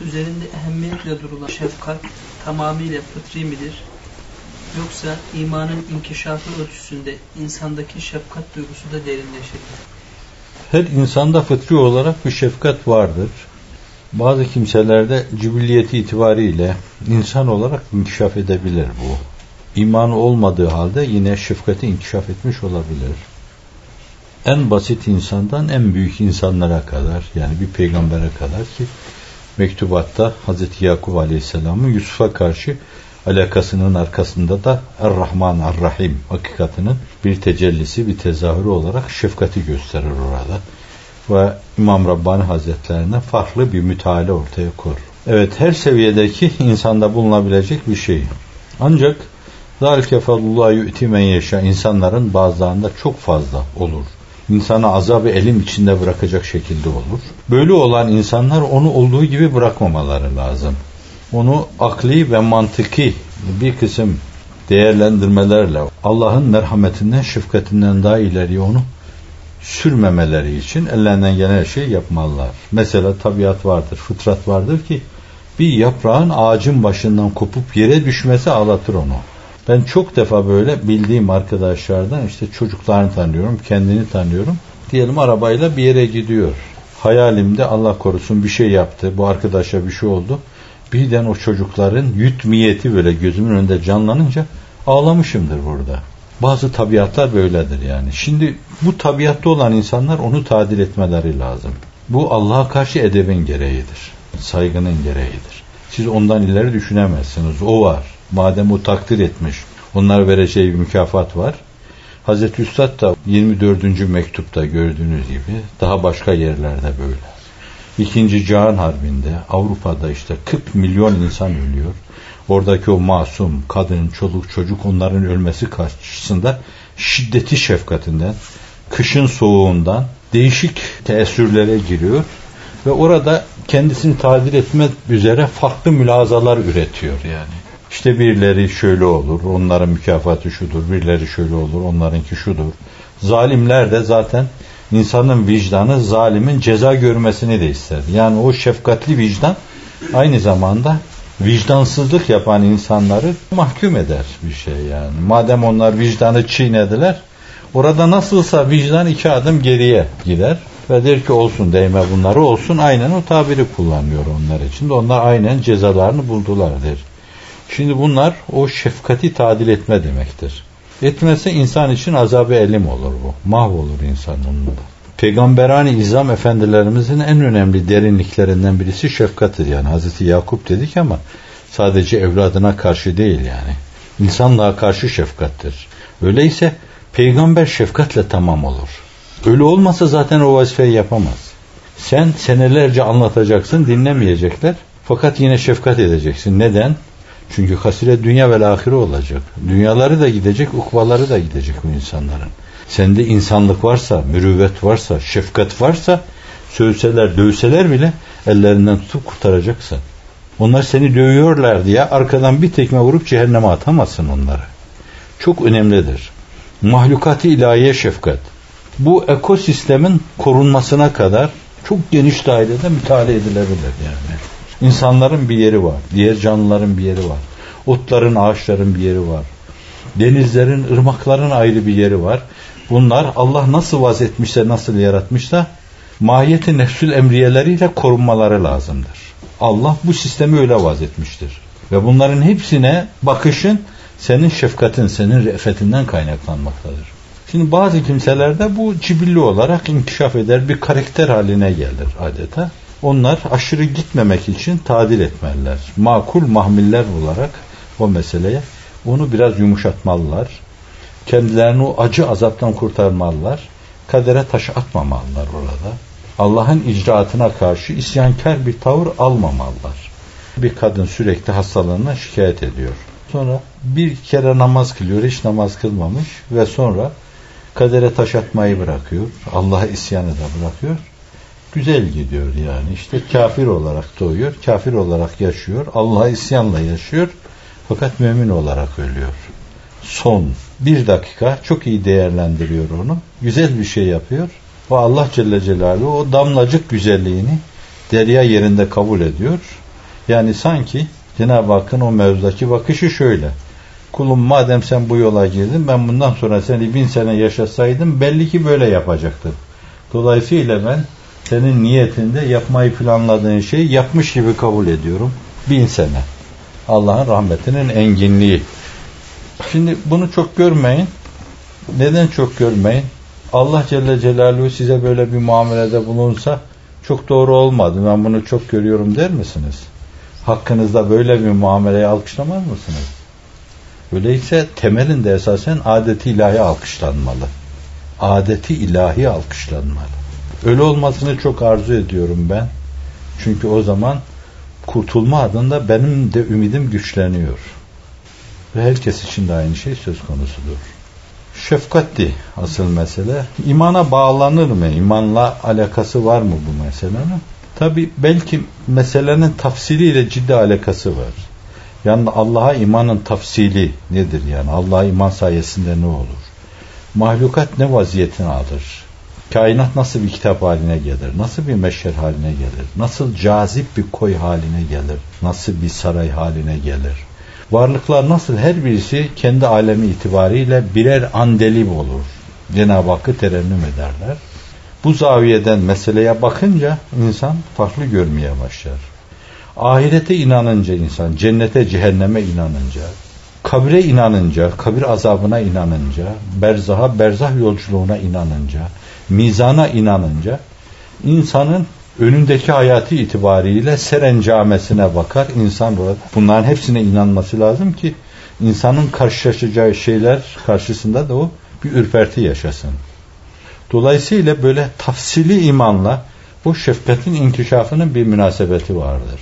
üzerinde ehemmiyetle durulan şefkat tamamıyla fıtri midir? Yoksa imanın inkişafı ölçüsünde insandaki şefkat duygusu da derinleşir. Her insanda fıtri olarak bir şefkat vardır. Bazı kimselerde cibilliyeti itibariyle insan olarak inkişaf edebilir bu. İmanı olmadığı halde yine şefkati inkişaf etmiş olabilir. En basit insandan en büyük insanlara kadar yani bir peygambere kadar ki mektubatta Hz. Yakup Aleyhisselam'ın Yusuf'a karşı alakasının arkasında da Er-Rahman Er-Rahim hakikatinin bir tecellisi, bir tezahürü olarak şefkati gösterir orada. Ve İmam Rabbani Hazretlerine farklı bir müteala ortaya koyar. Evet her seviyedeki insanda bulunabilecek bir şey. Ancak Zalike fadlullah yu'ti men yaşa insanların bazılarında çok fazla olur. İnsanı azabı elim içinde bırakacak şekilde olur. Böyle olan insanlar onu olduğu gibi bırakmamaları lazım onu akli ve mantıki bir kısım değerlendirmelerle Allah'ın merhametinden, şefkatinden daha ileriye onu sürmemeleri için ellerinden gelen her şeyi yapmalılar. Mesela tabiat vardır, fıtrat vardır ki bir yaprağın ağacın başından kopup yere düşmesi ağlatır onu. Ben çok defa böyle bildiğim arkadaşlardan işte çocuklarını tanıyorum, kendini tanıyorum. Diyelim arabayla bir yere gidiyor. Hayalimde Allah korusun bir şey yaptı, bu arkadaşa bir şey oldu birden o çocukların yutmiyeti böyle gözümün önünde canlanınca ağlamışımdır burada. Bazı tabiatlar böyledir yani. Şimdi bu tabiatta olan insanlar onu tadil etmeleri lazım. Bu Allah'a karşı edebin gereğidir. Saygının gereğidir. Siz ondan ileri düşünemezsiniz. O var. Madem o takdir etmiş. Onlar vereceği bir mükafat var. Hazreti Üstad da 24. mektupta gördüğünüz gibi daha başka yerlerde böyle. İkinci Cihan Harbi'nde Avrupa'da işte 40 milyon insan ölüyor. Oradaki o masum kadın, çoluk, çocuk onların ölmesi karşısında şiddeti şefkatinden, kışın soğuğundan değişik teessürlere giriyor ve orada kendisini tadil etmek üzere farklı mülazalar üretiyor yani. İşte birileri şöyle olur, onların mükafatı şudur, birileri şöyle olur, onlarınki şudur. Zalimler de zaten insanın vicdanı zalimin ceza görmesini de ister. Yani o şefkatli vicdan aynı zamanda vicdansızlık yapan insanları mahkum eder bir şey yani. Madem onlar vicdanı çiğnediler, orada nasılsa vicdan iki adım geriye gider ve der ki olsun değme bunları olsun aynen o tabiri kullanıyor onlar için onlar aynen cezalarını buldular der. Şimdi bunlar o şefkati tadil etme demektir. Etmezse insan için azabı elim olur bu. Mahvolur insan onunla. Peygamberani İzam efendilerimizin en önemli derinliklerinden birisi şefkattir. Yani Hazreti Yakup dedik ama sadece evladına karşı değil yani. İnsanlığa karşı şefkattir. Öyleyse peygamber şefkatle tamam olur. Öyle olmasa zaten o vazifeyi yapamaz. Sen senelerce anlatacaksın dinlemeyecekler. Fakat yine şefkat edeceksin. Neden? Çünkü hasire dünya ve ahire olacak. Dünyaları da gidecek, ukvaları da gidecek bu insanların. Sende insanlık varsa, mürüvvet varsa, şefkat varsa sövseler, dövseler bile ellerinden tutup kurtaracaksın. Onlar seni dövüyorlar diye arkadan bir tekme vurup cehenneme atamazsın onları. Çok önemlidir. Mahlukatı ilahiye şefkat. Bu ekosistemin korunmasına kadar çok geniş dairede müteala edilebilir yani. İnsanların bir yeri var. Diğer canlıların bir yeri var. Otların, ağaçların bir yeri var. Denizlerin, ırmakların ayrı bir yeri var. Bunlar Allah nasıl vaz etmişse, nasıl yaratmışsa mahiyeti nefsül emriyeleriyle korunmaları lazımdır. Allah bu sistemi öyle vaz etmiştir. Ve bunların hepsine bakışın senin şefkatin, senin re'fetinden kaynaklanmaktadır. Şimdi bazı kimselerde bu cibilli olarak inkişaf eder, bir karakter haline gelir adeta. Onlar aşırı gitmemek için tadil etmeliler. Makul mahmiller olarak o meseleye onu biraz yumuşatmalılar. Kendilerini o acı azaptan kurtarmalılar. Kadere taş atmamalılar orada. Allah'ın icraatına karşı isyankar bir tavır almamalılar. Bir kadın sürekli hastalığına şikayet ediyor. Sonra bir kere namaz kılıyor, hiç namaz kılmamış ve sonra kadere taş atmayı bırakıyor. Allah'a isyanı da bırakıyor. Güzel gidiyor yani. İşte kafir olarak doğuyor, kafir olarak yaşıyor, Allah'a isyanla yaşıyor fakat mümin olarak ölüyor. Son bir dakika çok iyi değerlendiriyor onu. Güzel bir şey yapıyor. Ve Allah Celle Celaluhu o damlacık güzelliğini derya yerinde kabul ediyor Yani sanki Cenab-ı Hakk'ın o mevzudaki bakışı şöyle. Kulum madem sen bu yola girdin ben bundan sonra seni bin sene yaşasaydım belli ki böyle yapacaktım. Dolayısıyla ben senin niyetinde yapmayı planladığın şeyi yapmış gibi kabul ediyorum. Bin sene. Allah'ın rahmetinin enginliği. Şimdi bunu çok görmeyin. Neden çok görmeyin? Allah Celle Celaluhu size böyle bir muamelede bulunsa çok doğru olmadı. Ben bunu çok görüyorum der misiniz? Hakkınızda böyle bir muameleyi alkışlamaz mısınız? Öyleyse temelinde esasen adeti ilahi alkışlanmalı. Adeti ilahi alkışlanmalı. Öyle olmasını çok arzu ediyorum ben. Çünkü o zaman kurtulma adında benim de ümidim güçleniyor. Ve herkes için de aynı şey söz konusudur. Şefkatti asıl mesele. İmana bağlanır mı? İmanla alakası var mı bu meselenin? Tabi belki meselenin tafsiliyle ciddi alakası var. Yani Allah'a imanın tafsili nedir yani? Allah'a iman sayesinde ne olur? Mahlukat ne vaziyetini alır? Kainat nasıl bir kitap haline gelir? Nasıl bir meşher haline gelir? Nasıl cazip bir koy haline gelir? Nasıl bir saray haline gelir? Varlıklar nasıl her birisi kendi alemi itibariyle birer andelib olur. Cenab-ı Hakk'ı terennüm ederler. Bu zaviyeden meseleye bakınca insan farklı görmeye başlar. Ahirete inanınca insan, cennete, cehenneme inanınca, kabre inanınca, kabir azabına inanınca, berzaha, berzah yolculuğuna inanınca, mizana inanınca, insanın önündeki hayatı itibariyle serencamesine bakar. İnsan bunların hepsine inanması lazım ki insanın karşılaşacağı şeyler karşısında da o bir ürperti yaşasın. Dolayısıyla böyle tafsili imanla bu şefkatin inkişafının bir münasebeti vardır.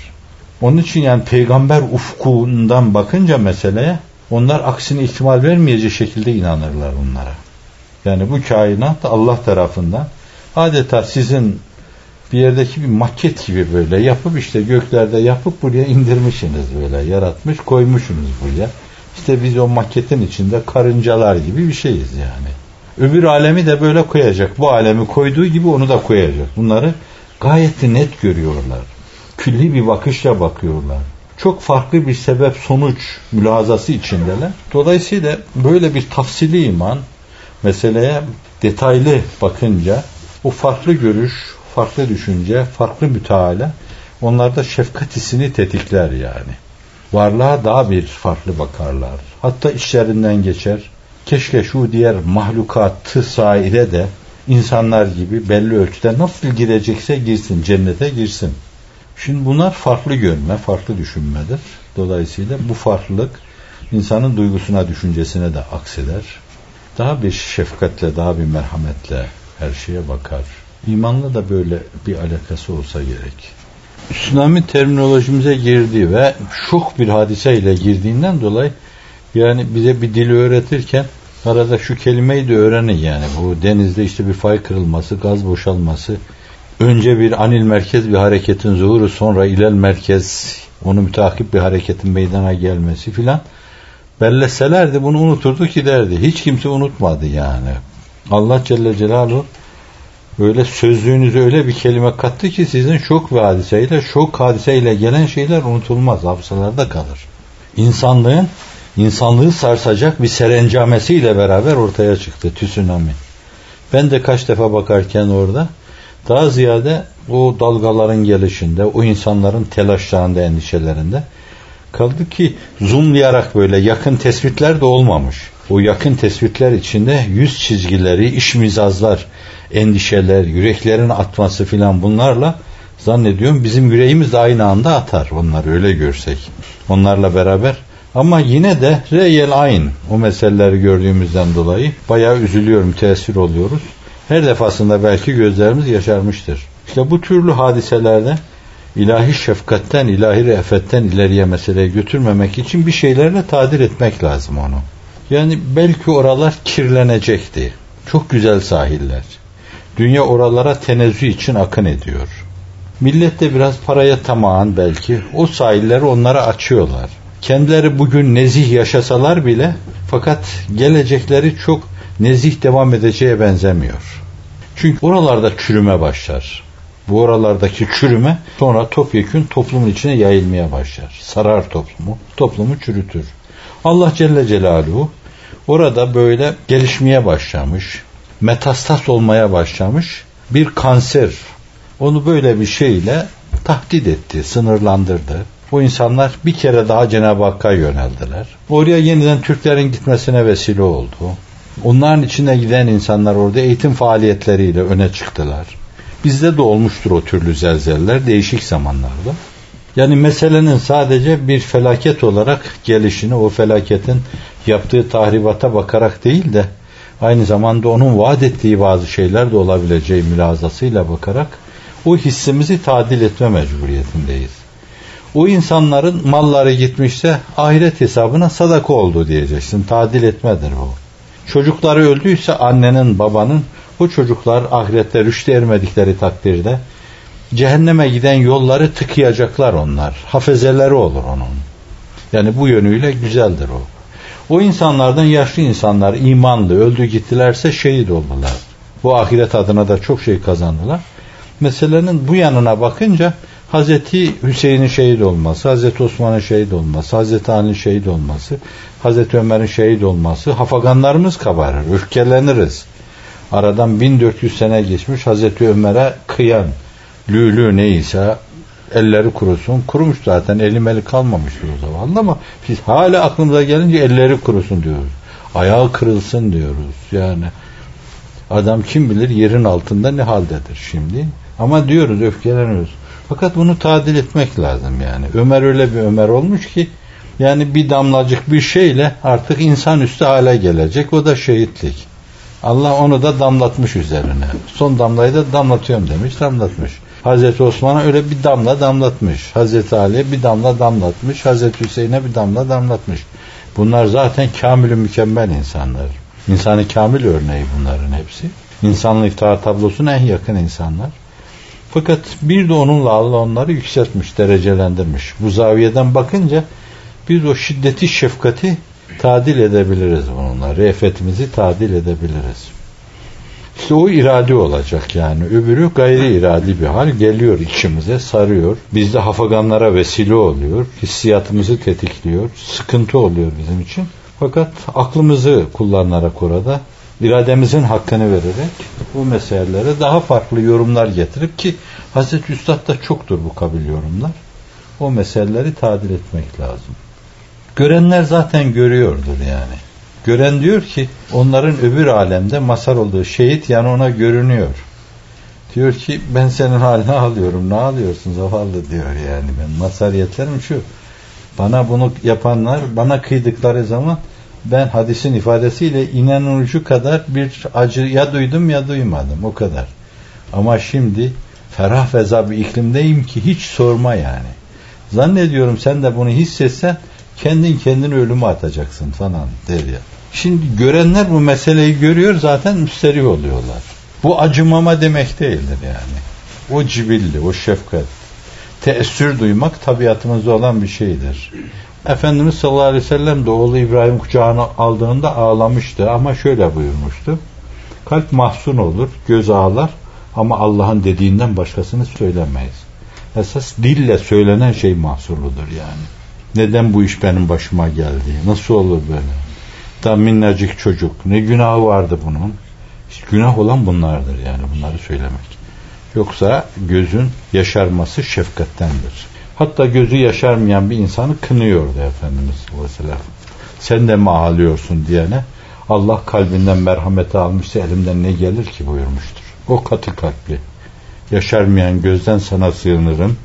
Onun için yani peygamber ufkundan bakınca meseleye onlar aksine ihtimal vermeyecek şekilde inanırlar onlara. Yani bu kainat Allah tarafından adeta sizin bir yerdeki bir maket gibi böyle yapıp işte göklerde yapıp buraya indirmişsiniz böyle yaratmış koymuşsunuz buraya. İşte biz o maketin içinde karıncalar gibi bir şeyiz yani. Öbür alemi de böyle koyacak. Bu alemi koyduğu gibi onu da koyacak. Bunları gayet net görüyorlar. Külli bir bakışla bakıyorlar. Çok farklı bir sebep sonuç mülazası içindeler. Dolayısıyla böyle bir tafsili iman meseleye detaylı bakınca o farklı görüş, farklı düşünce, farklı müteala onlarda şefkat hissini tetikler yani. Varlığa daha bir farklı bakarlar. Hatta işlerinden geçer. Keşke şu diğer mahlukatı saire de insanlar gibi belli ölçüde nasıl girecekse girsin, cennete girsin. Şimdi bunlar farklı görme, farklı düşünmedir. Dolayısıyla bu farklılık insanın duygusuna, düşüncesine de akseder. Daha bir şefkatle, daha bir merhametle her şeye bakar. İmanla da böyle bir alakası olsa gerek. Tsunami terminolojimize girdi ve şok bir hadiseyle girdiğinden dolayı yani bize bir dili öğretirken arada şu kelimeyi de öğrenin yani. Bu denizde işte bir fay kırılması, gaz boşalması, önce bir anil merkez bir hareketin zuhuru sonra ilel merkez onu mütakip bir hareketin meydana gelmesi filan belleselerdi bunu unuturdu giderdi. Hiç kimse unutmadı yani. Allah Celle Celaluhu böyle sözlüğünüze öyle bir kelime kattı ki sizin şok ve hadiseyle, şok hadiseyle gelen şeyler unutulmaz, hafızalarda kalır. İnsanlığın, insanlığı sarsacak bir serencamesiyle beraber ortaya çıktı tsunami. Ben de kaç defa bakarken orada daha ziyade o dalgaların gelişinde, o insanların telaşlarında, endişelerinde kaldı ki zoomlayarak böyle yakın tespitler de olmamış. O yakın tespitler içinde yüz çizgileri, iş mizazlar, endişeler, yüreklerin atması filan bunlarla zannediyorum bizim yüreğimiz de aynı anda atar onları öyle görsek. Onlarla beraber ama yine de reyel ayn o meseleleri gördüğümüzden dolayı bayağı üzülüyorum, tesir oluyoruz. Her defasında belki gözlerimiz yaşarmıştır. İşte bu türlü hadiselerde ilahi şefkatten, ilahi re'fetten ileriye meseleyi götürmemek için bir şeylerle tadir etmek lazım onu. Yani belki oralar kirlenecekti. Çok güzel sahiller. Dünya oralara tenezzü için akın ediyor. Millet de biraz paraya tamağın belki o sahilleri onlara açıyorlar. Kendileri bugün nezih yaşasalar bile fakat gelecekleri çok nezih devam edeceğe benzemiyor. Çünkü oralarda çürüme başlar. Bu oralardaki çürüme sonra topyekün toplumun içine yayılmaya başlar. Sarar toplumu, toplumu çürütür. Allah Celle Celaluhu orada böyle gelişmeye başlamış, metastas olmaya başlamış bir kanser. Onu böyle bir şeyle tahdit etti, sınırlandırdı. Bu insanlar bir kere daha Cenab-ı Hakk'a yöneldiler. Oraya yeniden Türklerin gitmesine vesile oldu. Onların içine giden insanlar orada eğitim faaliyetleriyle öne çıktılar. Bizde de olmuştur o türlü zelzeller değişik zamanlarda. Yani meselenin sadece bir felaket olarak gelişini, o felaketin yaptığı tahribata bakarak değil de aynı zamanda onun vaat ettiği bazı şeyler de olabileceği mülazasıyla bakarak o hissimizi tadil etme mecburiyetindeyiz. O insanların malları gitmişse ahiret hesabına sadaka oldu diyeceksin. Tadil etmedir bu. Çocukları öldüyse annenin babanın bu çocuklar ahirette rüştü ermedikleri takdirde cehenneme giden yolları tıkayacaklar onlar. Hafezeleri olur onun. Yani bu yönüyle güzeldir o. O insanlardan yaşlı insanlar imanlı öldü gittilerse şehit oldular. Bu ahiret adına da çok şey kazandılar. Meselenin bu yanına bakınca Hazreti Hüseyin'in şehit olması, Hazreti Osman'ın şehit olması, Hazreti Ali'nin şehit olması, Hazreti Ömer'in şehit olması, hafaganlarımız kabarır, öfkeleniriz. Aradan 1400 sene geçmiş Hazreti Ömer'e kıyan, lülü neyse elleri kurusun. Kurumuş zaten eli meli kalmamıştır o zaman ama biz hala aklımıza gelince elleri kurusun diyoruz. Ayağı kırılsın diyoruz. Yani adam kim bilir yerin altında ne haldedir şimdi. Ama diyoruz öfkeleniyoruz. Fakat bunu tadil etmek lazım yani. Ömer öyle bir Ömer olmuş ki yani bir damlacık bir şeyle artık insanüstü hale gelecek. O da şehitlik. Allah onu da damlatmış üzerine. Son damlayı da damlatıyorum demiş, damlatmış. Hazreti Osman'a öyle bir damla damlatmış. Hazreti Ali'ye bir damla damlatmış. Hazreti Hüseyin'e bir damla damlatmış. Bunlar zaten kamil mükemmel insanlar. İnsanı kamil örneği bunların hepsi. İnsanlık tablosuna en yakın insanlar. Fakat bir de onunla Allah onları yükseltmiş, derecelendirmiş. Bu zaviyeden bakınca biz o şiddeti, şefkati tadil edebiliriz bununla. Re'fetimizi tadil edebiliriz. İşte o iradi olacak yani. Öbürü gayri iradi bir hal geliyor içimize, sarıyor. Bizde hafaganlara vesile oluyor. Hissiyatımızı tetikliyor. Sıkıntı oluyor bizim için. Fakat aklımızı kullanarak orada irademizin hakkını vererek bu meselelere daha farklı yorumlar getirip ki Hazreti Üstad'da çoktur bu kabil yorumlar. O meseleleri tadil etmek lazım. Görenler zaten görüyordur yani. Gören diyor ki onların öbür alemde masar olduğu şehit yani ona görünüyor. Diyor ki ben senin haline alıyorum. Ne alıyorsun zavallı diyor yani. Ben masariyetlerim şu. Bana bunu yapanlar bana kıydıkları zaman ben hadisin ifadesiyle inanıcı kadar bir acı ya duydum ya duymadım o kadar. Ama şimdi ferah feza bir iklimdeyim ki hiç sorma yani. Zannediyorum sen de bunu hissetsen kendin kendini ölüme atacaksın falan der ya. Şimdi görenler bu meseleyi görüyor zaten müsterih oluyorlar. Bu acımama demek değildir yani. O cibilli, o şefkat. Teessür duymak tabiatımızda olan bir şeydir. Efendimiz sallallahu aleyhi ve sellem de oğlu İbrahim kucağına aldığında ağlamıştı ama şöyle buyurmuştu. Kalp mahzun olur, göz ağlar ama Allah'ın dediğinden başkasını söylemeyiz. Esas dille söylenen şey mahsurludur yani. Neden bu iş benim başıma geldi? Nasıl olur böyle? Da minnacık çocuk. Ne günahı vardı bunun? İşte günah olan bunlardır yani bunları söylemek. Yoksa gözün yaşarması şefkattendir. Hatta gözü yaşarmayan bir insanı kınıyordu Efendimiz sallallahu Sen de mi ağlıyorsun diyene Allah kalbinden merhameti almışsa elimden ne gelir ki buyurmuştur. O katı kalpli. Yaşarmayan gözden sana sığınırım.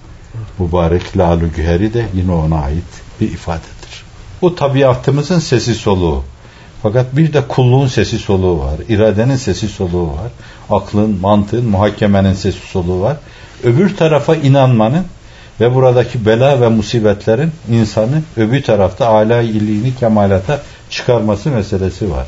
Mübarek lalu güheri de yine ona ait bir ifadedir. O tabiatımızın sesi soluğu. Fakat bir de kulluğun sesi soluğu var. iradenin sesi soluğu var. Aklın, mantığın, muhakemenin sesi soluğu var. Öbür tarafa inanmanın ve buradaki bela ve musibetlerin insanı öbür tarafta âlâ iyiliğini kemalata çıkarması meselesi var.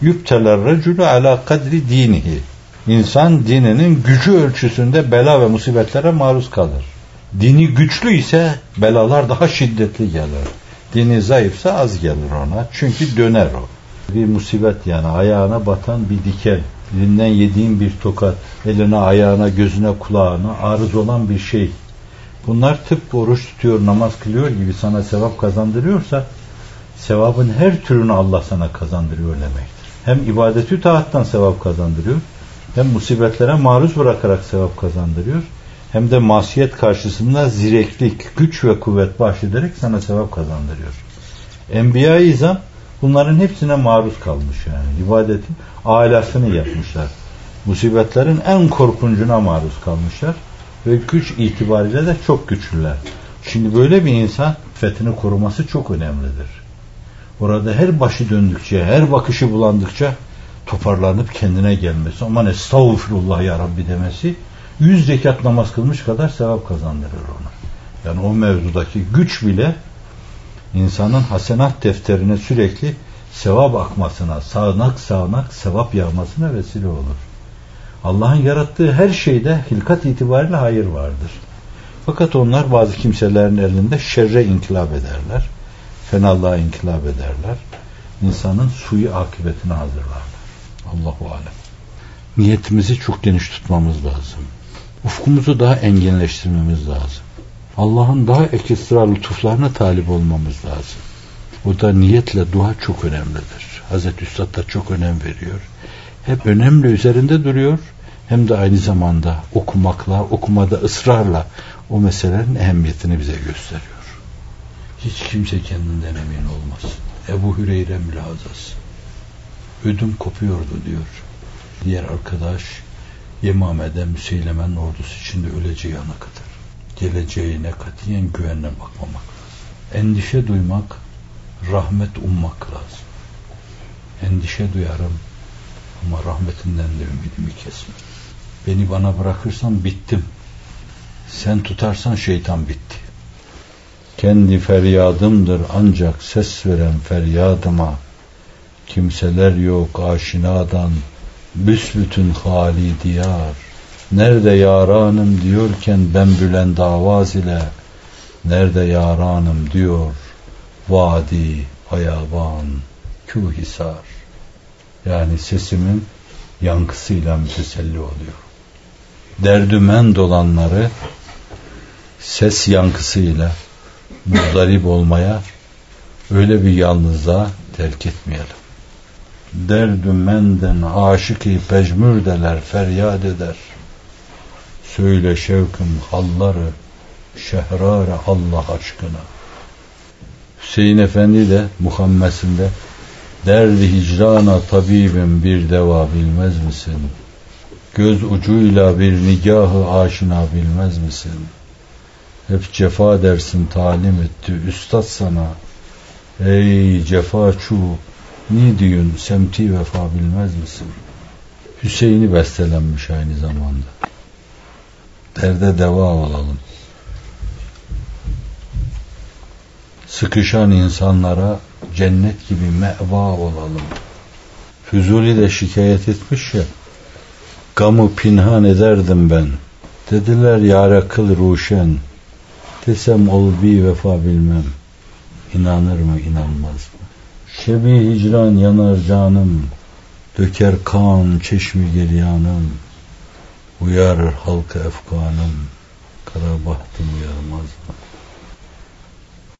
Yüpteler recülü ala kadri dinihi. İnsan dininin gücü ölçüsünde bela ve musibetlere maruz kalır. Dini güçlü ise belalar daha şiddetli gelir. Dini zayıfsa az gelir ona. Çünkü döner o. Bir musibet yani ayağına batan bir diken Birinden yediğin bir tokat, eline, ayağına, gözüne, kulağına arız olan bir şey. Bunlar tıpkı oruç tutuyor, namaz kılıyor gibi sana sevap kazandırıyorsa sevabın her türünü Allah sana kazandırıyor demektir. Hem ibadeti taattan sevap kazandırıyor, hem musibetlere maruz bırakarak sevap kazandırıyor, hem de masiyet karşısında zireklik, güç ve kuvvet bahşederek sana sevap kazandırıyor. Enbiya-i İzam bunların hepsine maruz kalmış yani. İbadetin alasını yapmışlar. Musibetlerin en korkuncuna maruz kalmışlar ve güç itibariyle de çok güçlüler. Şimdi böyle bir insan fethini koruması çok önemlidir. Orada her başı döndükçe, her bakışı bulandıkça toparlanıp kendine gelmesi, aman estağfurullah ya Rabbi demesi, yüz zekat namaz kılmış kadar sevap kazandırır ona. Yani o mevzudaki güç bile insanın hasenat defterine sürekli sevap akmasına, sağanak sağanak sevap yağmasına vesile olur. Allah'ın yarattığı her şeyde hilkat itibariyle hayır vardır. Fakat onlar bazı kimselerin elinde şerre inkılap ederler. Fenalığa inkılap ederler. İnsanın suyu akıbetine hazırlarlar. Allahu alem. Niyetimizi çok geniş tutmamız lazım. Ufkumuzu daha enginleştirmemiz lazım. Allah'ın daha ekstra lütuflarına talip olmamız lazım. O da niyetle dua çok önemlidir. Hazreti Üstad da çok önem veriyor. Hep önemli üzerinde duruyor. Hem de aynı zamanda okumakla, okumada ısrarla o meselelerin ehemmiyetini bize gösteriyor. Hiç kimse kendinden emin olmasın. Ebu Hüreyre mülazası. Ödüm kopuyordu diyor. Diğer arkadaş Yemame'de Müseylemen'in ordusu içinde öleceği ana kadar. Geleceğine katiyen güvenle bakmamak lazım. Endişe duymak, rahmet ummak lazım. Endişe duyarım ama rahmetinden de ümidimi kesme. Beni bana bırakırsan bittim. Sen tutarsan şeytan bitti. Kendi feryadımdır ancak ses veren feryadıma. Kimseler yok aşinadan, büsbütün hali diyar. Nerede yaranım diyorken ben bülen davaz ile, nerede yaranım diyor, vadi, ayaban, kühisar. Yani sesimin yankısıyla müteselli oluyor. Derdümen dolanları ses yankısıyla muzdarip olmaya öyle bir yalnızlığa terk etmeyelim. Derdümenden aşık-ı pecmürdeler feryat eder. Söyle şevkim halları şehrare Allah aşkına. Hüseyin Efendi de Muhammesinde derdi hicrana tabibim bir deva bilmez misin? Göz ucuyla bir nigahı aşina bilmez misin? Hep cefa dersin talim etti üstad sana. Ey cefa çu, ni diyorsun semti vefa bilmez misin? Hüseyin'i bestelenmiş aynı zamanda. Derde deva olalım. Sıkışan insanlara cennet gibi meva olalım. Füzuli de şikayet etmiş ya, gamı pinhan ederdim ben. Dediler yâre kıl ruşen, desem ol bir vefa bilmem. İnanır mı inanmaz mı? Şebi hicran yanar canım, döker kan çeşmi geryanım. Uyarır halkı efkanım, kara bahtım uyarmaz mı?